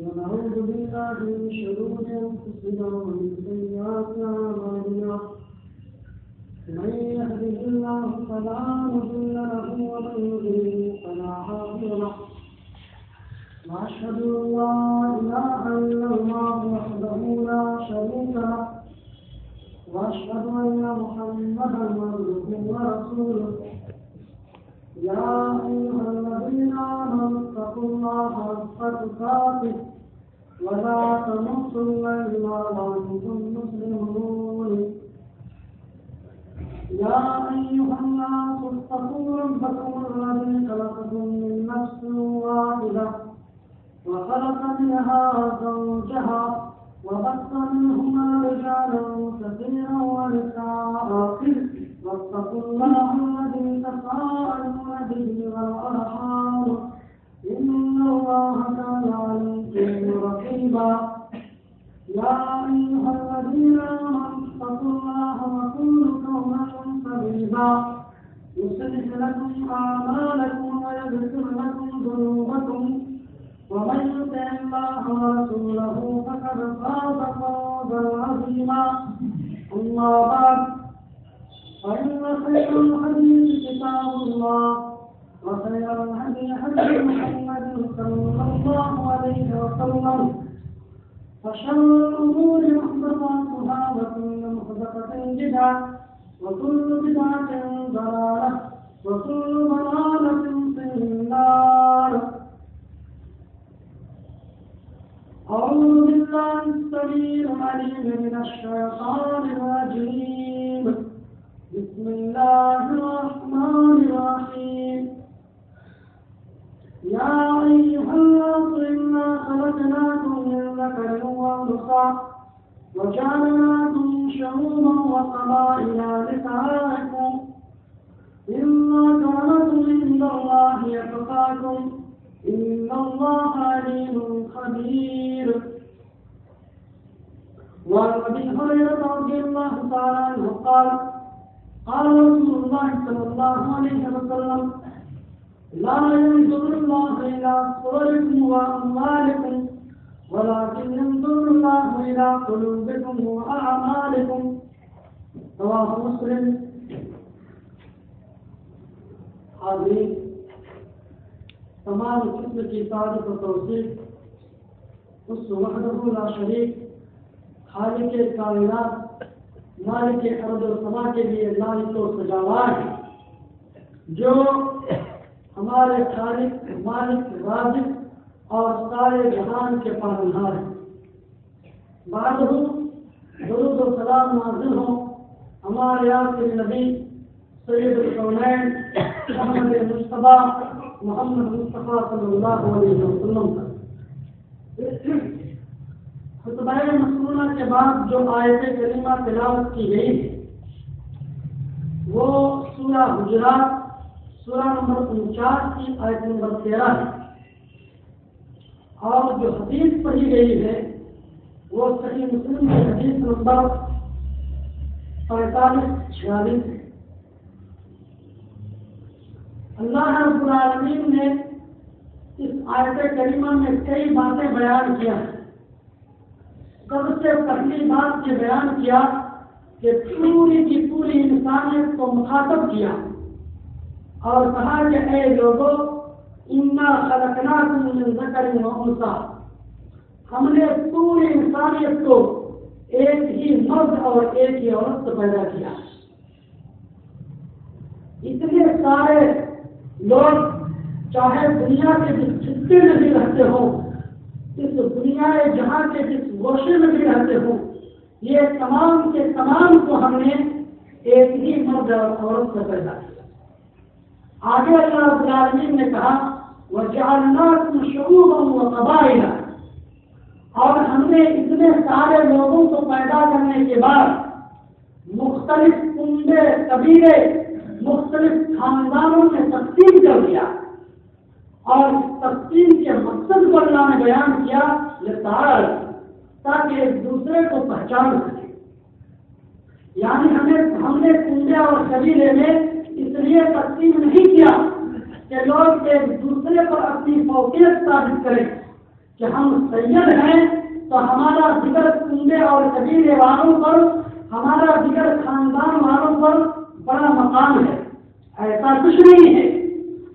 ونعوذ بالله من شرور ومن سيئات من يهده الله فلا مضل له ومن يضلل فلا هادي له لا الله وحده لا شريك له محمدا عبده ورسوله يا أيها الذين آمنوا اتقوا الله حق تقاته ولا تموتن إلا وأنتم مسلمون. يا أيها الناس اتقوا ربكم الذي خلقكم من نفس واحدة وخلق منها زوجها وبث منهما رجالا سديدا يصلح لكم اعمالكم ويغفر لكم ذنوبكم ومن يطع الله ورسوله فقد فاز فوزا عظيما. اما بعد فان خير الحديث كتاب الله وخير الهدي هدي محمد صلى الله عليه وسلم وشر الامور محدثاتها وكل محدثه بدعه وكل بدعه ضلاله وكل ضلاله في النار. أعوذ بالله السميع العليم من الشيطان الرجيم. بسم الله الرحمن الرحيم. يا أيها الناس، إنا خلقناكم من ذكر وأنثى، وجعلناكم شعوبا وقبائل لتعارفوا إن أكرمكم عند الله يتقاكم إن الله عليم خبير. وعن أبي هريرة رضي الله تعالى عنه قال قال رسول الله صلى الله عليه وسلم، لا ينظر الله إلى صوركم وأموالكم ولكن ينظر الله إلى قلوبكم وأعمالكم رواه مسلم حاضرين تمام قسم کی تعریف و توصیف اس وحدہ لا شریک، خالق کائنات، مالک ارض و سما کے لیے لائق و سجاوار، جو ہمارے خالق، مالک، رازق اور سارے جہان کے پالنہار ہیں۔ بعد ہوں درود و سلام نازل ہوں۔ ہمارے آپ کے نبی سید القونین محمد مصطفیٰ محمد مصطفیٰ صلی اللہ علیہ وسلم کا خطبہ مسلمہ کے بعد جو آیت کریمہ تلاوت کی گئی ہے، وہ سورہ گجرات سورہ نمبر انچاس کی آیت نمبر تیرہ ہے۔ اور جو حدیث پڑھی گئی ہے، وہ صحیح مسلم کی حدیث نمبر پینتالیس، چھیالیس ہے۔ اللہ رب العالمین نے اس آیت کریمہ میں کئی باتیں بیان کیا سب سے پہلی بات یہ بیان کیا کہ پوری کی پوری انسانیت کو مخاطب کیا اور کہا کہ اے لوگوں انا خلقنا من ذکر و انثى ہم نے پوری انسانیت کو ایک ہی مرد اور ایک ہی عورت سے پیدا کیا۔ اتنے سارے لوگ چاہے دنیا کے جس خطے میں بھی رہتے ہوں، اس دنیا جہاں کے جس گوشے میں بھی رہتے ہوں، یہ تمام کے تمام کو ہم نے ایک ہی مرد اور عورت سے پیدا کیا۔ آگے اللہ رب العالمین نے کہا وہ جاننا شعور اور ہم نے اتنے سارے لوگوں کو پیدا کرنے کے بعد مختلف کنڈے قبیلے، مختلف خاندانوں میں تقسیم کر دیا۔ اور تقسیم کے مقصد کو اللہ نے بیان کیا لتار تاکہ ایک دوسرے کو پہچان سکے۔ یعنی ہمیں، ہم نے کنڈے اور قبیلے میں اس لیے تقسیم نہیں کیا۔ کہ لوگ ایک دوسرے پر اپنی فوقیت ثابت کریں کہ ہم سید ہیں، تو ہمارا ذکر کنبے اور قبیلے والوں پر، ہمارا ذکر خاندان والوں پر بڑا مقام ہے۔ ایسا کچھ نہیں ہے۔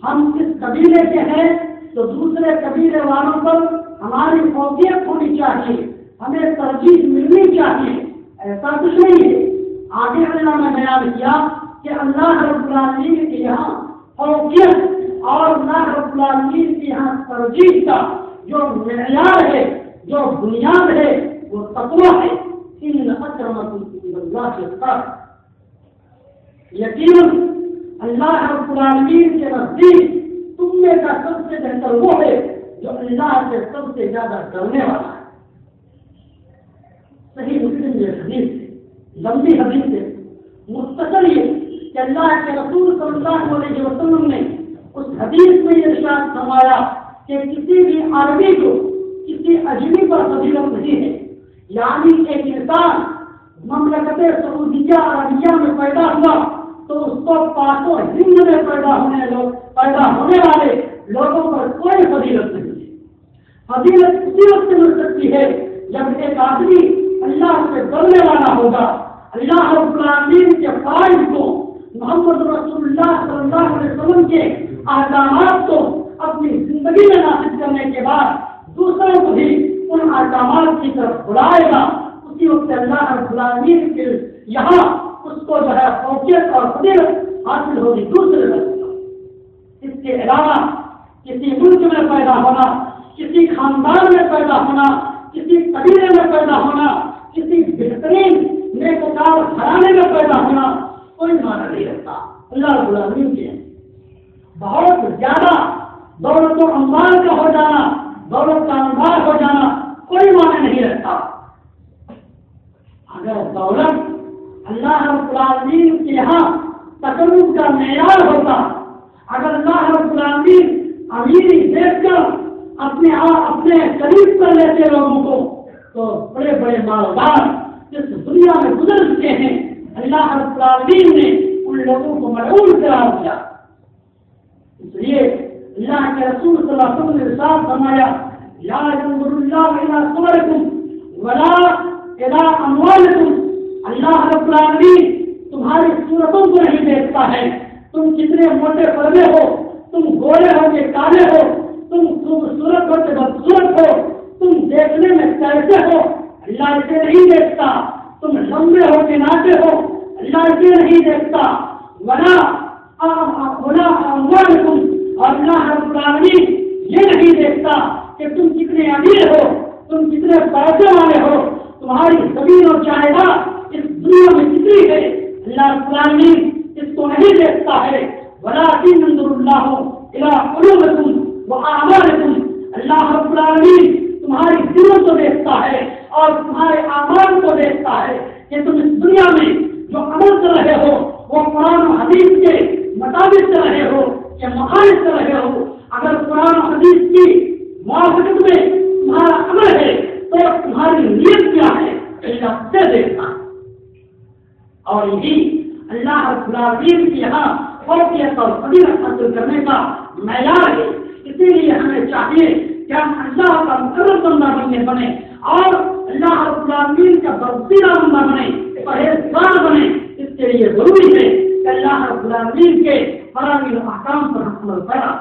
ہم اس قبیلے کے ہیں، تو دوسرے قبیلے والوں پر ہماری فوقیت ہونی چاہیے، ہمیں ترجیح ملنی چاہیے۔ ایسا کچھ نہیں ہے۔ آگے اللہ نے بیان کیا کہ اللہ رب العالمین کے یہاں فوقیت اور اللہ رب العالمین کے یہاں ترجیح کا جو معیار ہے، جو بنیاد ہے، وہ تقوی ہے۔ ان اللہ کے ساتھ یقین اللہ رب العالمین کے نزدیک تم میں کا سب سے بہتر وہ ہے جو اللہ سے سب سے زیادہ ڈرنے والا ہے۔ صحیح مسلم یہ حدیث لمبی حدیث ہے۔ مستقل یہ کہ اللہ کے رسول صلی اللہ علیہ وسلم نے اس حدیث میں یہ ارشاد فرمایا کہ کسی بھی عربی کو کسی اجمی پر فضیلت نہیں ہے۔ یعنی ایک انسان مملکت سعودیہ، عربیہ میں پیدا ہوا تو اس کو پاکو ہند میں پیدا ہونے لوگ، پیدا ہونے والے لوگوں پر کوئی فضیلت نہیں ہے۔ فضیلت اسی وقت مل سکتی ہے جب ایک آدمی اللہ سے ڈرنے والا ہوگا۔ اللہ العالمین کے فرائض کو محمد رسول اللہ صلی اللہ علیہ وسلم کے احکامات کو اپنی زندگی میں نافذ کرنے کے بعد دوسروں کو بھی ان احکامات کی طرف بلائے گا۔ اسی وقت اللہ العالمین کے یہاں اس کو جو ہے فوقیت اور فضیلت حاصل ہوگی دوسرے لوگ اس کے علاوہ کسی ملک میں پیدا ہونا، کسی خاندان میں پیدا ہونا، کسی قبیلے میں پیدا ہونا، کسی بہترین نیکوکار گھرانے میں پیدا ہونا، کوئی معنی نہیں رکھتا اللہ العالمین کے بہت زیادہ دولت و امبار کا ہو جانا، دولت کا انبار ہو جانا کوئی معنی نہیں رکھتا۔ اگر دولت اللہ رب العالمین کے یہاں تقرب کا معیار ہوتا، اگر اللہ رب العالمین امیری دیکھ کر اپنے آپ اپنے قریب کر لیتے لوگوں کو، تو بڑے بڑے مالدار جس دنیا میں گزر چکے ہیں۔ اللہ رب العالمین نے ان لوگوں کو مرعوب قرار دیا۔ اس لیے اللہ کے رسول صلی اللہ علیہ وسلم نے ارشاد فرمایا یا ينظر اللہ الى صورکم ولا الى اموالکم۔ اللہ رب العالمین تمہاری صورتوں کو نہیں دیکھتا ہے۔ تم کتنے موٹے پردے ہو، تم گورے ہو کے کالے ہو، تم خوبصورت ہو کے بدسورت ہو۔ تم دیکھنے میں کیسے ہو، اللہ اسے نہیں دیکھتا۔ تم لمبے ہو کے ناچے ہو، اللہ اسے نہیں دیکھتا۔ ونا ونا تم اور اللہ رب العالمین یہ نہیں دیکھتا کہ تم کتنے امیر ہو تم کتنے پیسے والے ہو تمہاری زمین اور جائیداد اس دنیا میں کتنی ہے اللہ رب العالمین اس کو نہیں دیکھتا ہے ولا تین اللہ الى قلوبکم و اعمالکم اللہ رب العالمین تمہاری دلوں کو دیکھتا ہے اور تمہارے آمان کو دیکھتا ہے کہ تم اس دنیا میں جو عمل کر رہے ہو، وہ قرآن حدیث کے مطابق کر رہے ہو، یا مخالف کر رہے ہو، اگر قرآن حدیث کی موافقت میں تمہارا عمل ہے، تو تمہاری نیت کیا ہے؟ اللہ سے دیکھتا اور یہی اللہ رب العالمین کے یہاں فوقیت اور فضیلت حاصل کرنے کا معیار ہے۔ اسی لیے ہمیں چاہیے کہ ہم اللہ کا مقرر بندہ بننے بنے اور اللہ رب العالمین کا برسیرہ بندہ بنے پرہیزگار بنے اس کے لیے ضروری ہے کہ اللہ رب العالمین کے فراغی احکام پر عمل پیدا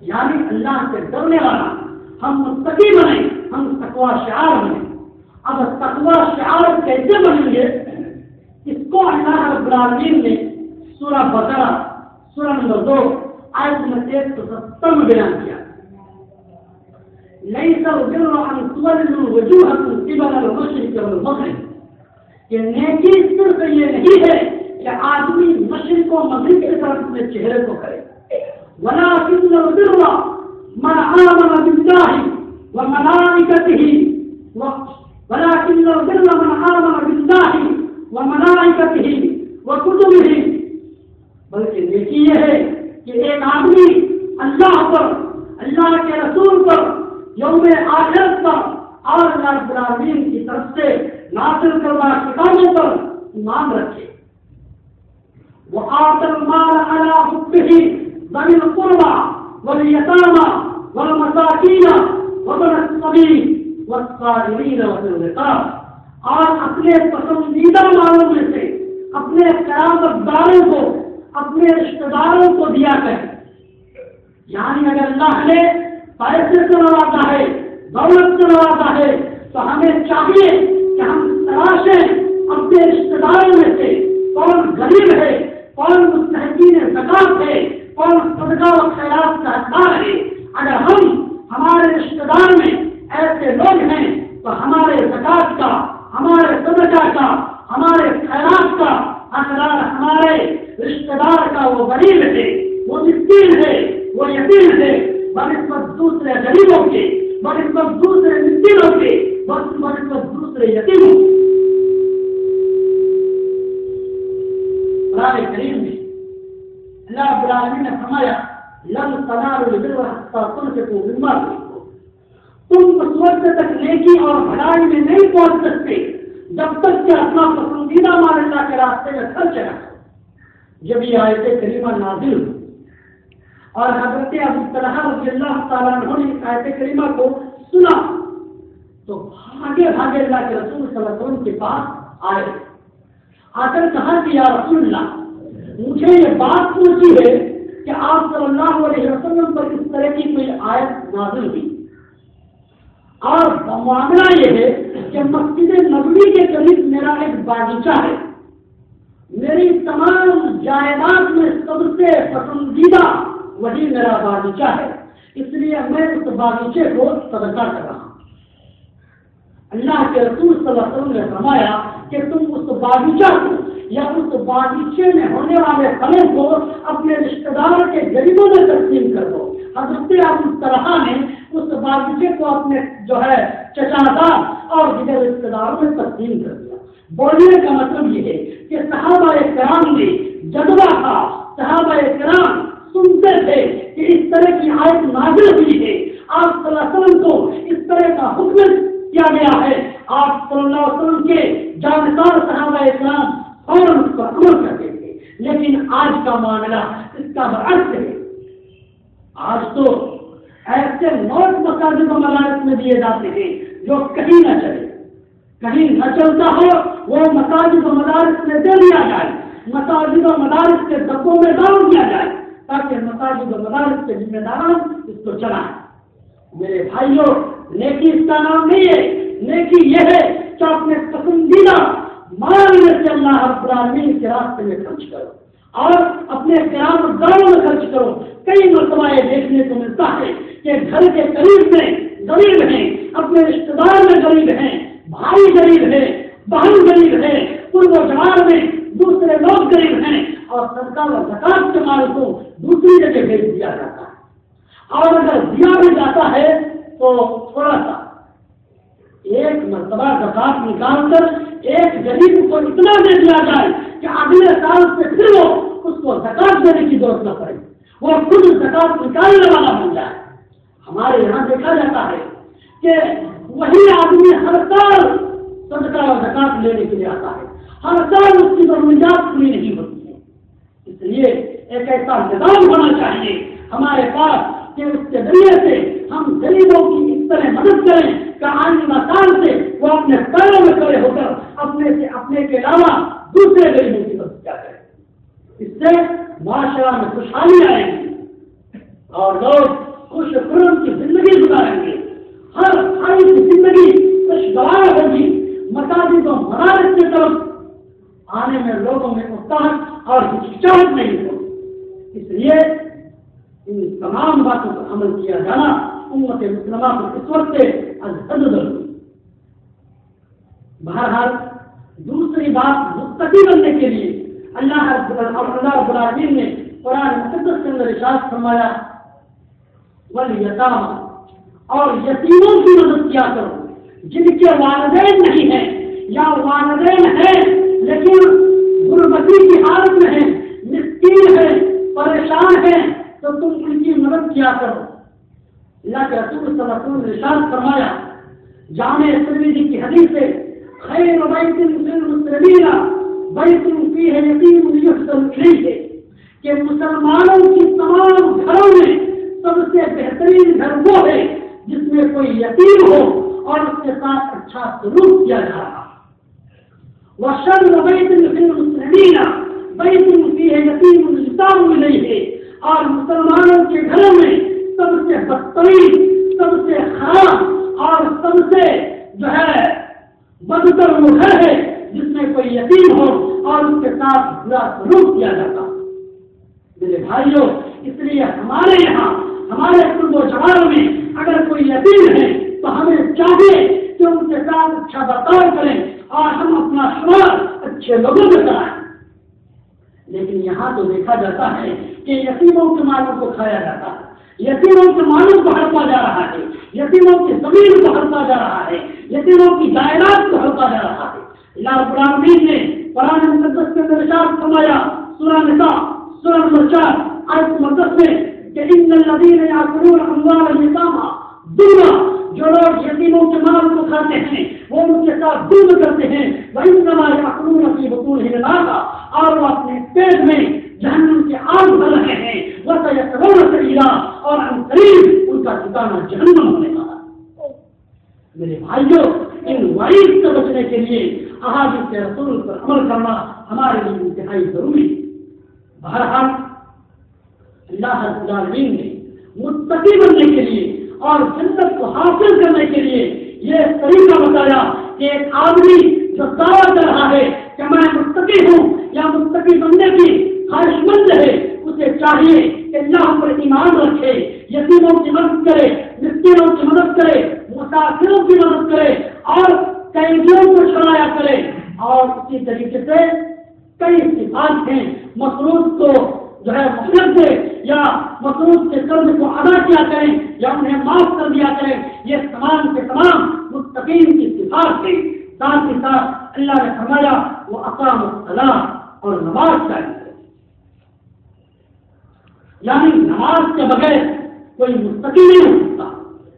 یعنی اللہ سے ڈرنے والا ہم مستقی بنے، ہم تقوا شعار بنے۔ اب تقوا شعار کیسے بنیں گے؟ اس کو اللہ رب العالمین نے سورہ بقرہ، سورہ نمبر دو، آیت میں ایک سو ستر میں بیان کیا۔ ليس البر ان تولوا وجوهكم قبل المشرق والمغرب۔ کہ نیکی صرف یہ نہیں ہے کہ آدمی مشرق و مغرب کی طرف اپنے چہرے کو کرے۔ ولكن البر من آمن بالله وملائكته ولكن لو البر من آمن بالله وملائكته وكتبه بلکہ نیکی یہ ہے کہ ایک آدمی اللہ پر، اللہ کے رسول پر، یوم آخرت پر اور اللہ العالمین کی طرف سے ناصر کرنا کتابوں پر ایمان رکھے۔ وہ وآت المال على حبه ذوي القربى واليتامى والمساكين وابن السبيل والصائمين وفي الرقاب اور اپنے پسندیدہ مالوں میں سے اپنے قیامت داروں کو، اپنے رشتے داروں کو دیا کرے یعنی اگر اللہ نے پیسے سے نوازا ہے، دولت سے نوازا ہے، تو ہمیں چاہیے کہ ہم تلاشیں اپنے رشتے داروں میں سے کون غریب ہے؟ کون مستحقین زکات ہے؟ کون صدقہ و خیرات کا حقدار ہے؟ اگر ہم ہمارے رشتے دار میں ایسے لوگ ہیں، تو ہمارے زکات کا، ہمارے صدقہ کا، ہمارے خیرات کا حقدار ہمارے رشتے دار کا وہ غریب ہے، وہ مسکین ہے، وہ یتیم ہے بنسبت دوسرے غریبوں کے بنسبت دوسرے مسکینوں کے قرآن کریم میں اللہ رب العالمین نے فرمایا لم تنالوا البر حتى تنفقوا مما تم اس وقت تک نیکی اور بھلائی میں نہیں پہنچ سکتے جب تک کہ اپنا پسندیدہ مال اللہ کے راستے میں خرچ نہ جب یہ آیت کریمہ نازل اور حضرت ابو طلحہ رضی اللہ تعالیٰ عنہ نے آیت کریمہ کو سنا تو بھاگے بھاگے اللہ کے رسول صلی اللہ علیہ وسلم کے پاس آئے۔ آ کر کہا کہ یا رسول اللہ؟ مجھے یہ بات پوچھی ہے کہ آپ صلی اللہ علیہ وسلم پر اس طرح کی کوئی آیت نازل ہوئی؟ اور معاملہ یہ ہے کہ مسجد نبوی کے قریب میرا ایک باغیچہ ہے۔ میری تمام جائیداد میں سب سے پسندیدہ وہی میرا باغیچہ ہے۔ اس لیے میں اس باغیچے کو صدقہ کر رہا ہوں۔ اللہ کے رسول صلی اللہ علیہ وسلم نے فرمایا کہ تم اس باغیچہ کو یا اس باغیچے میں ہونے والے پھلوں کو اپنے رشتے دار کے غریبوں میں تقسیم کر دو۔ حضرت ابو طرح نے اس باغیچے کو اپنے جو ہے چچادا اور دیگر رشتے داروں میں تقسیم کر دیا۔ بولنے کا مطلب یہ ہے کہ صحابہ کرام نے جذبہ تھا۔ صحابہ کرام سنتے تھے کہ اس طرح کی آیت نازل ہوئی ہے۔ آپ صلی اللہ علیہ وسلم کو اس طرح کا حکم کیا گیا ہے؟ آپ صلی اللہ علیہ وسلم کے جانکار صحابہ اسلام فوراً اس پر عمل کرتے تھے لیکن آج کا معاملہ اس کا برعکس ہے۔ آج تو ایسے موت مساجد و مدارس میں دیے جاتے ہیں جو کہیں نہ چلے۔ کہیں نہ چلتا ہو، وہ مساجد و مدارس میں دے دیا جائے۔ مساجد و مدارس کے ڈبوں میں ڈال دیا جائے۔ تاکہ مساجد و مدارس کے ذمہ داران اس کو چلائیں۔ میرے بھائیوں نیکی اس کا نام نہیں ہے، نیکی یہ ہے کہ اپنے پسندیدہ مال میں سے اللہ رب العالمین کے راستے میں خرچ کرو اور اپنے قیام داروں میں خرچ کرو۔ کئی مرتبہ یہ دیکھنے کو ملتا ہے کہ گھر کے قریب میں غریب ہیں، اپنے رشتے دار میں غریب ہیں، بھائی غریب ہے، بہن غریب ہے پورو جوان میں دوسرے لوگ غریب ہیں اور سرکار و زکات کے مال کو دوسری جگہ بھیج دیا جاتا ہے۔ اور اگر دیا بھی جاتا ہے تو تھوڑا سا ایک مرتبہ زکات نکال کر ایک غریب کو اتنا دے دیا جائے کہ اگلے سال سے پھر وہ اس کو زکات دینے کی ضرورت نہ پڑے وہ خود زکات نکالنے والا بن جائے۔ ہمارے یہاں دیکھا جاتا ہے کہ وہی آدمی ہر سال صدقہ اور زکات لینے کے لیے آتا ہے۔ ہر سال اس کی ضروریات پوری نہیں ہوتی ہے اس لیے ایک ایسا نظام ہونا چاہیے۔ ہمارے پاس کہ اس کے ذریعے سے ہم غریبوں کی اس طرح مدد کریں کہ آنے مسال سے وہ اپنے پیروں میں کھڑے ہو کر اپنے سے اپنے کے علاوہ دوسرے غریبوں کی مدد کیا کریں۔ اس سے معاشرہ میں خوشحالی آئے گی اور لوگ خوش خرم کی زندگی گزاریں گے۔ ہر بھائی کی زندگی خوشگوار ہوگی۔ مساجد و مدارس کی طرف آنے میں لوگوں میں اتحاد اور ہچکچاہٹ نہیں ہوگی۔ اس لیے ان تمام باتوں پر عمل کیا جانا امت مسلمہ پر اس وقت سے بہرحال دوسری بات مستقی بننے کے لیے اللہ اللہ رب العالمین نے قرآن مقدس کے اندر اشاعت فرمایا ولیتام اور یتیموں کی مدد کیا کرو، جن کے والدین نہیں ہیں یا والدین ہیں، لیکن غربتی کی حالت میں ہیں، مسکین ہیں، پریشان ہیں تو تم ان کی مدد کیا کرو؟ اللہ کے رسول صلی اللہ علیہ وسلم نے ارشاد فرمایا، جامع ترمیدی کی حدیث سے خیر بیت المسلمین بڑی تم کی ہے یقین ہے کہ مسلمانوں کی تمام گھروں میں سب سے بہترین گھر وہ ہے جس میں کوئی یقین ہو اور اس کے ساتھ اچھا سلوک کیا جا رہا وہ شر مسلمین بڑی تم کی ہے یقین ملی ہے اور مسلمانوں کے گھروں میں سب سے بدترین سب سے خراب اور سب سے جو ہے بدتر وہ گھر ہے جس میں کوئی یقین ہو اور اس کے ساتھ برا سلوک کیا جاتا میرے بھائیوں، اس لیے ہمارے یہاں، ہمارے قرب و جوان میں اگر کوئی یتیم ہے تو ہمیں چاہیے کہ ان کے ساتھ اچھا برتاؤ کریں اور ہم اپنا شمار اچھے لوگوں میں کرائیں لیکن یہاں تو دیکھا جاتا ہے کہ یتیموں کے مالوں کو کھایا جاتا ہے۔ یتیموں کے مالوں کو ہڑپا جا رہا ہے۔ یتیموں کی زمین کو ہڑپا جا رہا ہے۔ یتیموں کی دائرات کو ہڑپا جا رہا ہے۔ اللہ العالمین نے قرآن مقدس کے اندر ارشاد فرمایا، سورہ نساء، سورہ نمبر چار، آیت مقدس میں کہ ان الذین یاکلون اموال الیتاما ظلما جو لوگ یتیموں کے مال کو کھاتے ہیں، وہ ان کے ساتھ ظلم کرتے ہیں۔ وانما یاکلون فی بطونہم نارا۔ اور وہ اپنے پیٹ میں جہنم کے آگ بھر رہے ہیں۔ وسیصلون سعیرا اور ان قریب ان کا ٹھکانہ جہنم ہونے والا۔ میرے بھائیوں ان وعید سے بچنے کے لیے احادیث کے رسول پر عمل کرنا ہمارے لیے انتہائی ضروری ہے۔ بہرحال، اللہ العالمین نے متقی بننے کے لیے اور جنت کو حاصل کرنے کے لیے یہ طریقہ بتایا کہ ایک آدمی جو دعویٰ کر رہا ہے کہ میں مستقی ہوں یا مستقی بننے کی خواہش مند ہے اسے چاہیے کہ اللہ پر ایمان رکھے یتیموں کی مدد کرے مسکینوں کی مدد کرے مسافروں کی مدد کرے، اور قیدیوں کو چھڑایا کرے۔ اور اسی طریقے سے کئی صفات ہیں مصروف کو جو ہے محنت دے، یا مصروف کے قرض کو ادا کیا کریں، یا انہیں معاف کر دیا کریں۔ یہ تمام کے تمام مستقیم کی صفات تھے ساتھ ہی ساتھ اللہ نے فرمایا وہ اقام السلام اور نماز چاہیے یعنی نماز کے بغیر کوئی مستقل نہیں ہو سکتا۔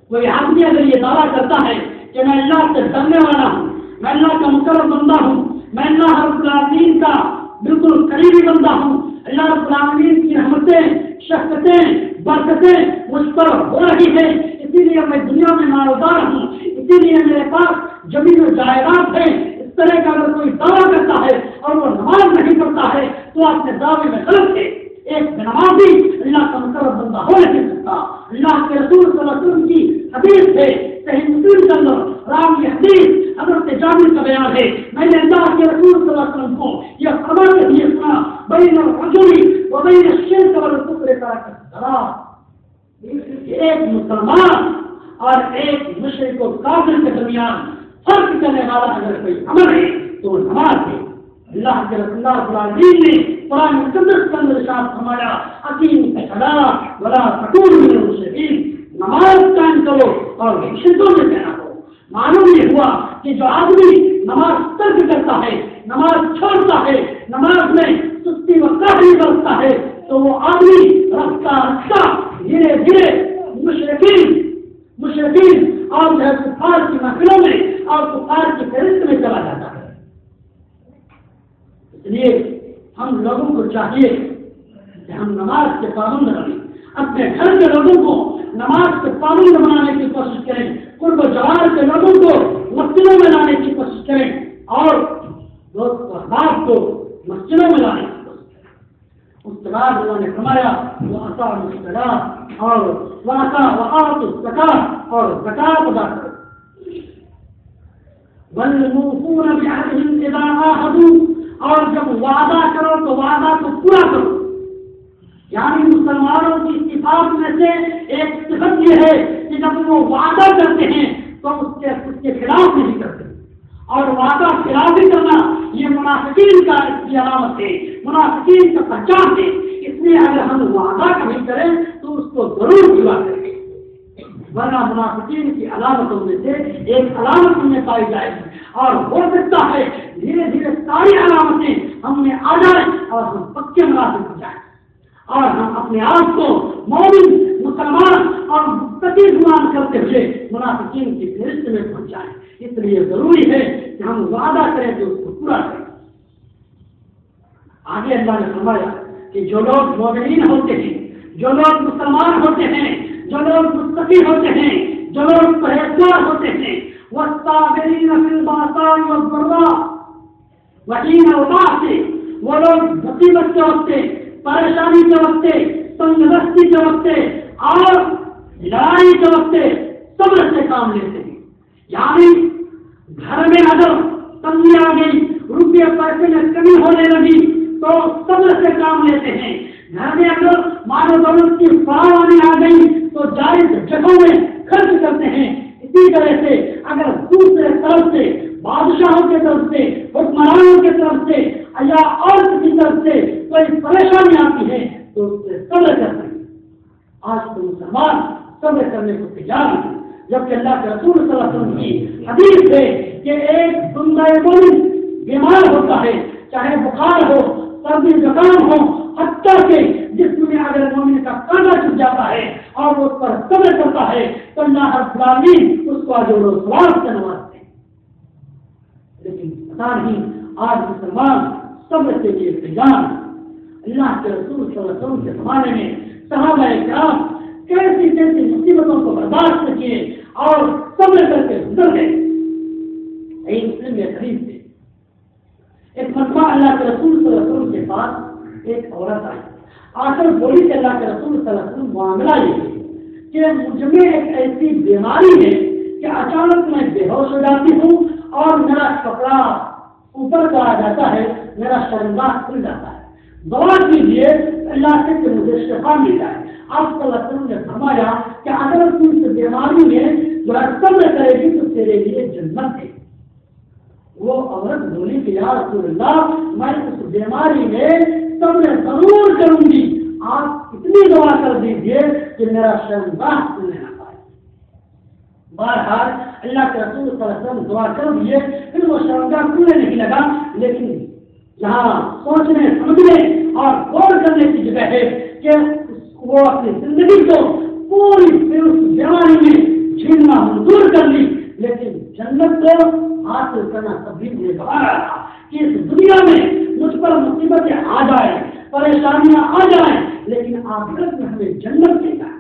کوئی آدمی اگر یہ دعویٰ کرتا ہے کہ میں اللہ سے ڈرنے والا ہوں، میں اللہ کا مقرر بندہ ہوں، میں اللہ رب العالمین کا بالکل قریبی بندہ ہوں، اللہ رب العالمین کی رحمتیں، شفقتیں، برکتیں مجھ پر ہو رہی ہے اسی لیے میں دنیا میں ماروبار ہوں، اسی لیے میرے پاس زمین و جائیداد ہے اس طرح کا اگر کوئی دعویٰ کرتا ہے اور وہ نماز نہیں کرتا ہے تو آپ کے دعوے میں غلط ہے ایک نمازی اللہ کا مقرر بندہ ہو نہیں سکتا۔ اللہ کے رسول صلی اللہ علیہ وسلم کی حدیث ہے۔ صحیح مسلم کے اندر رام کی حدیث، حضرت جامع کا بیان ہے۔ میں نے اللہ کے رسول صلی اللہ علیہ وسلم کو یہ فرمانے لیے سنا۔ بین الرجل و بین الشرک والکفر کا ایک مسلمان اور ایک مشرق و کافر کے درمیان فرق کرنے والا اگر کوئی عمل ہے تو نماز ہے اللہ کے رسول اللہ العالمین نے قرآن مقدس کے اندر ارشاد فرمایا، حکیم کا کھڑا بڑا سکون میں مشرقین نماز قائم کرو اور شدوں میں کہنا ہو۔ معلوم یہ ہوا کہ جو آدمی نماز ترک کرتا ہے، نماز چھوڑتا ہے، نماز میں سستی و کافی برتتا ہے، تو وہ آدمی رفتہ رفتہ دھیرے دھیرے مشرقین مشرقین اور جو ہے کفار کی محفلوں میں اور کفار کی فہرست میں چلا جاتا ہے۔ اس لیے ہم لوگوں کو چاہیے کہ ہم نماز کے پابند رہیں۔ اپنے گھر کے لوگوں کو نماز کے پابند بنانے کی کوشش کریں۔ قرب جوار کے لوگوں کو مسجدوں میں لانے کی کوشش کریں۔ اور دوست احباب کو مسجدوں میں لانے کی کوشش کریں۔ اس کے بعد اللہ نے فرمایا، وہ آتا مشکلات اور واقع وقات زکات اور زکات ادا کرو۔ والموفون بعهدهم اذا عاهدوا اور جب وعدہ کرو تو وعدہ کو پورا کرو۔ یعنی مسلمانوں کی صفات میں سے ایک صفت یہ ہے کہ جب وہ وعدہ کرتے ہیں تو اس کے اس کے خلاف نہیں کرتے۔ اور وعدہ خلاف کرنا یہ منافقین کا علامت ہے، منافقین کا پہچان ہے۔ اس لیے اگر ہم وعدہ کبھی کریں تو اس کو ضرور پورا کریں۔ ورنہ منافقین کی علامتوں میں سے ایک علامت ہمیں پائی جائے گی۔ اور ہو سکتا ہے دھیرے دھیرے ساری علامتیں ہم میں آ جائیں اور ہم پکے مناسب ہو جائیں۔ اور ہم اپنے آپ کو مومن، مسلمان اور مستقی گمان کرتے ہوئے منافقین کی فہرست میں پہنچائیں۔ اس لیے ضروری ہے کہ ہم وعدہ کریں کہ اس کو پورا کریں۔ آگے اللہ نے فرمایا کہ جو لوگ مومنین ہوتے ہیں، جو لوگ مسلمان ہوتے ہیں جو لوگ مستقی ہوتے ہیں، جو لوگ پرہیزگار ہوتے ہیں وہ صابرین فی الباساء والضراء وحین اوقات سے وہ لوگ مصیبت کے وقت پریشانی کے وقت تندرستی کے وقت اور لڑائی کے وقت صبر سے کام لیتے ہیں۔ یعنی گھر میں اگر تنگی آ گئی روپیہ پیسے میں کمی ہونے لگی، تو صبر سے کام لیتے ہیں۔ گھر میں اگر مانو دولت کی فراوانی آ گئی تو جائز جگہوں میں خرچ کرتے ہیں۔ اسی طرح سے اگر دوسرے طرف سے، بادشاہوں کے طرف سے، حکمرانوں کے طرف سے یا اور کسی طرف سے کوئی پریشانی آتی ہے تو اس سے صبر کرتے ہیں۔ آج تو مسلمان صبر کرنے کو تیار ہیں۔ جبکہ اللہ کے رسول صلی اللہ علیہ وسلم کی حدیث ہے کہ ایک بندہ مومن بیمار ہوتا ہے، چاہے بخار ہو سردی زکام ہو حتیٰ کہ جس میں اگر مومن کا کانا چھٹ جاتا ہے اور وہ اس پر صبر کرتا ہے، تو اللہ رب اس کو آج جو سوال سے نوازتے ہیں۔ لیکن پتا نہیں آج مسلمان صبر کے لیے تیار اللہ کے رسول صلی اللہ علیہ وسلم کے زمانے میں صحابہ کرام کیسی کیسی مصیبتوں کو برداشت کیے اور صبر کر کے گزر گئے۔ مسلم میں خرید تھے ایک مرتبہ اللہ کے رسول صلی اللہ علیہ وسلم کے پاس ایک عورت آئی۔ آ کر بولی کہ اللہ کے رسول صلی اللہ علیہ وسلم معاملہ یہ کہ مجھ میں ایک ایسی بیماری ہے کہ اچانک میں بے ہوش ہو جاتی ہوں اور میرا کپڑا اوپر کا آ جاتا ہے، میرا شرمگاہ کھل جاتا ہے۔ دعا کیجیے اللہ سے کہ مجھے شفا مل جائے۔ آپ صلی اللہ علیہ وسلم نے فرمایا کہ اگر تم اس بیماری میں جو ہے صبر کرے گی تو تیرے لیے جنت ہے۔ وہ عورت بولی کہ یا رسول اللہ، میں اس بیماری میں صبر ضرور کروں گی۔ آپ اتنی دعا کر دیجیے کہ میرا شرمگاہ کھلنے نہ پائے بہرحال، اللہ کے رسول صلی اللہ علیہ وسلم دعا کر دیے پھر وہ شرمگاہ کھلنے نہیں لگا؟ لیکن جہاں سوچنے، سمجھنے اور غور کرنے کی جگہ ہے کہ وہ اپنی زندگی کو پوری پھر اس بیماری میں جھیلنا منظور کر لی۔ لیکن جنت کو حاصل کرنا کبھی مجھے بتا رہا تھا کہ اس دنیا میں مجھ پر مصیبتیں آ جائیں، پریشانیاں آ جائیں، لیکن آخرت میں ہمیں جنت دینا ہے۔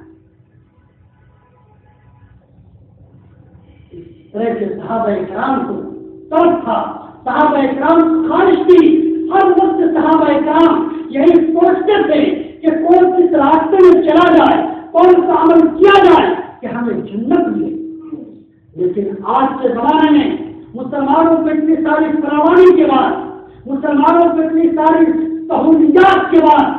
طرح سے صحابہ کرام کو طرف تھا۔ صحابہ کرام خواہش تھی۔ ہر وقت صحابہ کرام یہی سوچتے تھے کہ کون کس راستے میں چلا جائے، کون سا عمل کیا جائے کہ ہمیں جنت ملے۔ لیکن آج کے زمانے میں مسلمانوں کو اتنی ساری فراوانی کے بعد، مسلمانوں کو اتنی ساری سہولیات کے بعد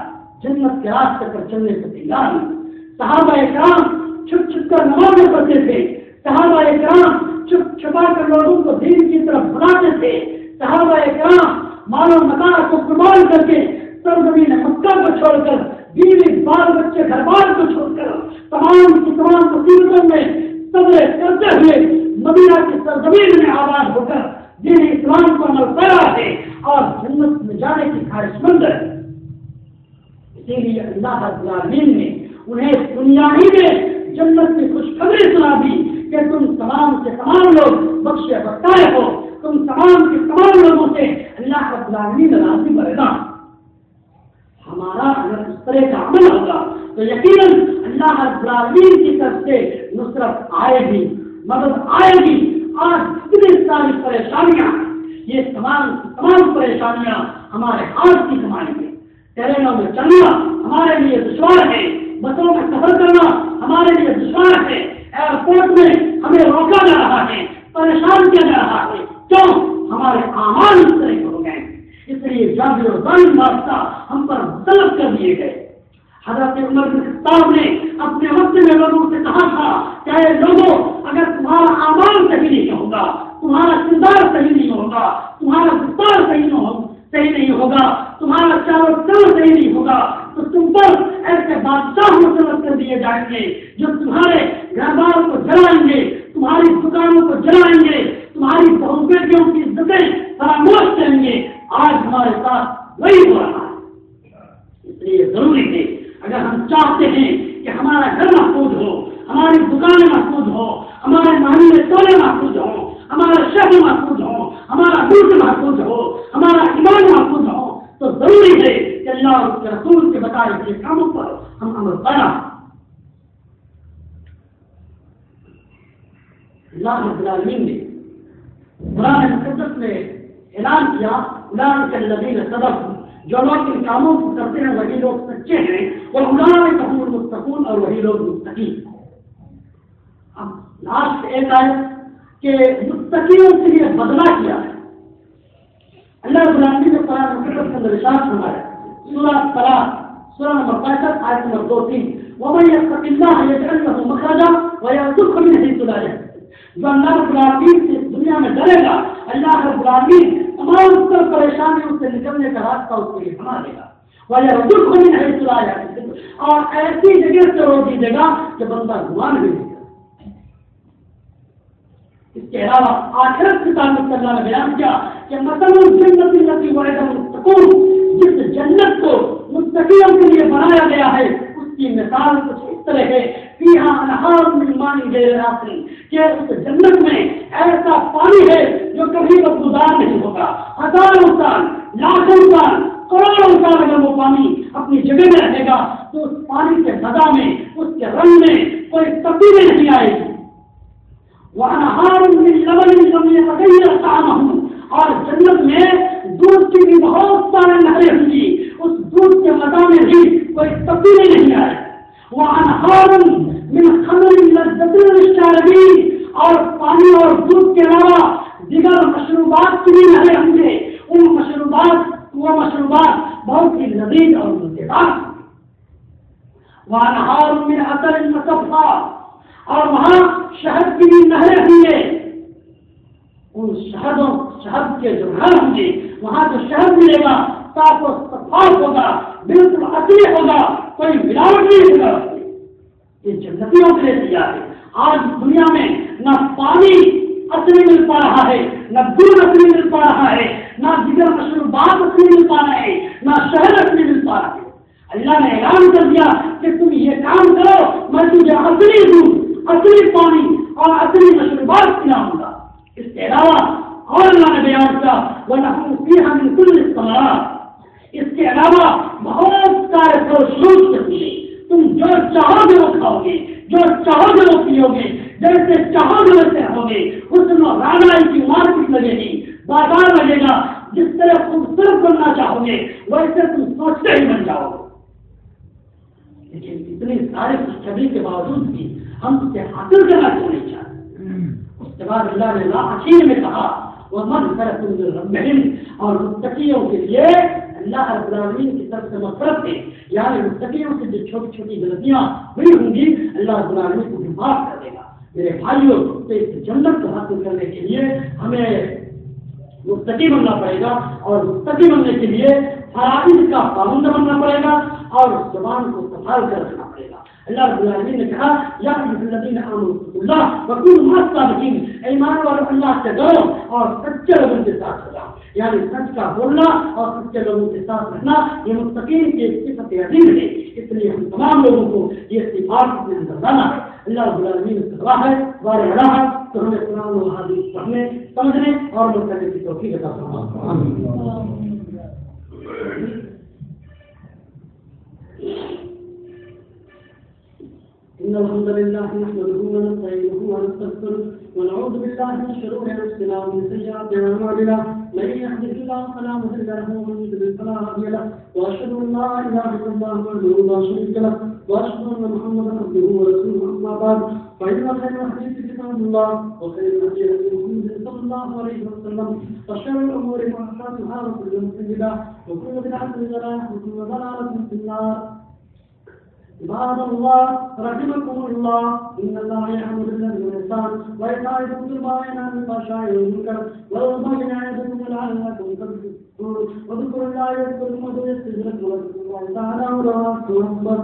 جنت کے راستے پر چلنے کو تیار ہیں۔ صحابہ اکرام چھپ چھپ کر نمازیں پڑھتے تھے۔ صحابہ اکرام چھپ چھپا کر لوگوں کو دین کی طرف بلاتے تھے۔ صحابہ اکرام مالو مکان کو قربان کر کے سرزمین مکہ کو چھوڑ کر، بیوی، بال بچے، گھر بار کو چھوڑ کر، تمام کی تمام مصیبتوں میں صبر کرتے ہوئے مدینہ کی سرزمین میں آباد ہو کر دین اسلام کو عمل کرا ہے اور جنت میں جانے کی خواہش مند ہے۔ اسی لیے اللہ العالمین نے انہیں دنیا ہی میں جنت کی خوشخبری سنا دی کہ تم تمام کے تمام لوگ بخشے بتائے ہو۔ تم تمام کے تمام لوگوں سے اللہ العالمین راضی بڑھے گا۔ ہمارا اگر اس طرح کا عمل ہوگا تو یقیناً اللہ العالمین کی طرف سے نصرت آئے گی، مدد آئے گی۔ آج اتنی ساری پریشانیاں، یہ تمام تمام پریشانیاں ہمارے ہاتھ کی کمائی ہے ٹرینوں میں چلنا ہمارے لیے دشوار ہے۔ بسوں میں سفر کرنا ہمارے لیے دشوار ہے۔ ایئرپورٹ میں ہمیں روکا جا رہا ہے، پریشان کیا جا رہا ہے۔ کیوں؟ ہمارے امان اس طرح ہو گئے۔ اس لیے جاگیر اور ظالم واسطہ ہم پر طلب کر دیے گئے۔ حضرت عمر بن خطاب نے اپنے وقت میں لوگوں سے کہا تھا کہ اے لوگوں، اگر تمہارا امان صحیح نہیں ہوگا، تمہارا کردار صحیح نہیں ہوگا، تمہارا گفتار صحیح نہ صحیح نہیں ہوگا، تمہارا چاروں چل صحیح نہیں ہوگا، تو تم پر ایسے بادشاہ مسلط کر دیے جائیں گے جو تمہارے گھر بار کو جلائیں گے، تمہاری دکانوں کو جلائیں گے، تمہاری بہو بیٹیوں کی عزتیں فراموش کریں گے۔ آج ہمارے ساتھ وہی ہو رہا ہے۔ اس لیے ضروری ہے اگر ہم چاہتے ہیں کہ ہمارا گھر محفوظ ہو، ہماری دکانیں محفوظ ہو، ہمارے محلے ٹولے محفوظ ہو ہمارا شہر محفوظ ہو ہمارا ملک محفوظ ہو، ہمارا ایمان محفوظ ہو، تو ضروری ہے کہ اللہ اور کے رسول کے بتائے گئے کاموں پر ہم عمل کرنا اللہ رب العالمین نے قرآن مقدس میں اعلان کیا قرآن کے لذیذ صدف جو لوگ ان کاموں کو کرتے ہیں، وہی لوگ سچے ہیں۔ اور قرآن کپور مستقول اور وہی لوگ مستقیم اب لاسٹ ایک آئے کہ مستقیوں کے لیے بدلا کیا ہے۔ اللہ رب نے قرآن مقدس کے اندر ارشاد فرمایا۔ سورہ طلاق، سورہ نمبر پینسٹھ، آیت نمبر دو، تین۔ ومن يتق الله يجعل له مخرجا ويرزقه من حيث لا يحتسب جو اللہ رب العالمین سے دنیا میں ڈرے گا، اللہ رب العالمین تمام اس طرح پریشانیوں سے نکلنے کا راستہ اس کے لیے بنا دے گا وَيَرْزُقْهُ مِنْ حَيْثُ لَا اور ایسی جگہ سے روزی دے گا کہ بندہ گمان نہیں کرے اس کے علاوہ آخرت کے تعلق سے اللہ نے بیان کیا کہ مثلا جنت التي وعد المتقون، جس جنت کو متقیوں کے لیے بنایا گیا ہے کی مثال کچھ اس طرح ہے، فیہا انہار من ماء غیر آسن کہ اس جنت میں ایسا پانی ہے جو کبھی بدبودار نہیں ہوگا ہزاروں سال، لاکھوں سال، کروڑوں سال اگر وہ پانی اپنی جگہ میں رہے گا، تو اس پانی کے سزا میں، اس کے رنگ میں کوئی تبدیلی نہیں آئے گی۔ وانہار من لبن لم يتغير طعمه اور جنت میں دودھ کی بھی بہت سارے نہریں ہوں گی۔ اس دودھ کے مزہ میں بھی کوئی تبدیلی نہیں آئے وانہار من خمر لذت للشاربین اور پانی اور دودھ کے علاوہ دیگر مشروبات کی بھی نہریں ہوں گے۔ ان مشروبات، وہ مشروبات بہت ہی لذیذ اور مزیدار وانہار من عسل مصفى۔ اور وہاں شہد کی بھی نہریں ہوں گے۔ ان شہدوں، شہد کے جو نہر ہوں گے، وہاں جو شہد ملے گا صاف و صفاف ہوگا، بالکل اصلی ہوگا، کوئی ملاوٹ نہیں ہوگا۔ یہ جنتیوں کے لیے تیار ہے۔ آج دنیا میں نہ پانی اصلی مل پا رہا ہے، نہ دودھ اصلی مل پا رہا ہے، نہ دیگر مشروبات اصلی مل پا رہے ہیں، نہ شہر اصلی مل پا رہا ہے۔ اللہ نے اعلان کر دیا کہ تم یہ کام کرو، میں تجھے اصلی دودھ اصلی پانی اور اصلی مشروبات پلاؤں گا۔ اس کے علاوہ اور اللہ نے بیان کیا وہ نہ کل استعمال اس کے علاوہ بہت سارے پروشوش کرتی ہے تم جو چاہو گے وہ کھاؤ گے، جو چاہو گے وہ پیو گے۔ جیسے چاہو گے ویسے رہو گے۔ اس میں رانا کی مارکیٹ لگے گی بازار لگے گا۔ جس طرح خوبصورت بننا چاہو گے، ویسے تم سوچتے ہی بن جاؤ گے۔ لیکن اتنی ساری خوشخبری کے باوجود بھی ہم اسے حاصل کرنا کیوں نہیں چاہتے؟ اس کے بعد اللہ نے لا میں کہا وہ من کر ربہم اور متقیوں کے لیے اللہ رب العالمین کی طرف سے مفرت ہے یعنی مستقیوں سے جو چھوٹی چھوٹی غلطیاں ہوئی ہوں گی، اللہ رب العالمین کو بھی معاف کر دے گا۔ میرے بھائیوں، تو اس جنت کو حاصل کرنے کے لیے ہمیں مستقی بننا پڑے گا اور مستقی بننے کے لیے فرائض کا پابند بننا پڑے گا اور زبان کو سنبھال کر رکھنا پڑے گا۔ اللہ رب العالمین نے کہا، یا الذین آمنوا اللہ وکونوا مع الصادقین. ایمان والو، اللہ سے ڈرو اور سچے لوگوں کے ساتھ رہو۔ یعنی سچ کا بولنا اور سچے لوگوں کے ساتھ رہنا، یہ مستقیم کی صفت عظیم ہے۔ اس لیے ہم تمام لوگوں کو یہ صفات اپنے اندر لانا ہے۔ اللہ رب العالمین سے دعا ہے بارے بڑا ہے تو ہمیں قرآن و حدیث پڑھنے، سمجھنے اور مستقل کی توفیق عطا فرمائے۔ إن الحمد لله نحمده ونستعينه ونستغفره ونعوذ بالله من شرور أنفسنا ومن سيئات أعمالنا. من يهده الله فلا مضل له ومن يضلل فلا هادي له. وأشهد أن لا إله إلا الله وحده لا شريك له. وأشهد أن محمدا عبده ورسوله. أما بعد، فإن خير الحديث كتاب الله، وخير الهدي هدي محمد صلى الله عليه وسلم. وشر الأمور محدثاتها، وكل محدثة وكل بدعة ضلالة، وكل ضلالة في النار. عباد الله، رحمكم الله. إن الله يحمد بالإحسان وإيتاء ذي القربى عن الفحشاء والمنكر والبغي يعظكم لعلكم تذكرون. واذكروا الله يذكركم ويستغفر لكم وذكروا الله تعالى ولا أكبر